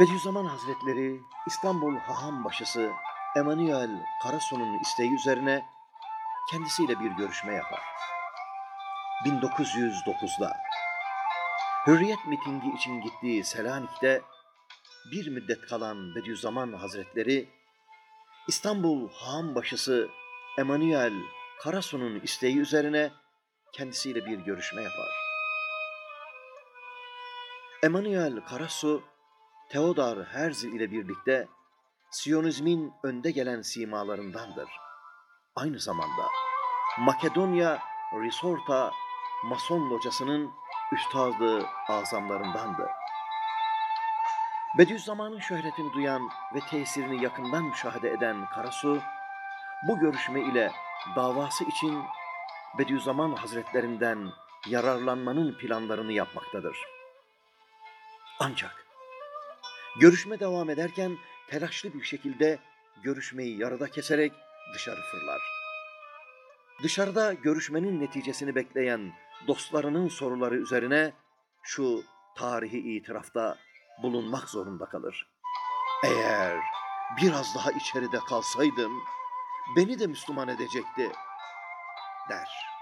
Bediüzzaman Hazretleri İstanbul Hahambaşısı Emanuel Karasu'nun isteği üzerine kendisiyle bir görüşme yapar. 1909'da Hürriyet mitingi için gittiği Selanik'te bir müddet kalan Bediüzzaman Hazretleri İstanbul Hahambaşısı Emanuel Karasu'nun isteği üzerine kendisiyle bir görüşme yapar. Emanuel Karasu, Theodor Herzl ile birlikte Siyonizmin önde gelen simalarındandır. Aynı zamanda Makedonya Risorta Mason locasının üstadı azamlarındandı. Bediüzzaman'ın şöhretini duyan ve tesirini yakından müşahede eden Karasu, bu görüşme ile davası için Bediüzzaman Hazretlerinden yararlanmanın planlarını yapmaktadır. Ancak görüşme devam ederken telaşlı bir şekilde görüşmeyi yarıda keserek dışarı fırlar. Dışarıda görüşmenin neticesini bekleyen dostlarının soruları üzerine şu tarihi itirafta bulunmak zorunda kalır. Eğer biraz daha içeride kalsaydım beni de Müslüman edecekti der.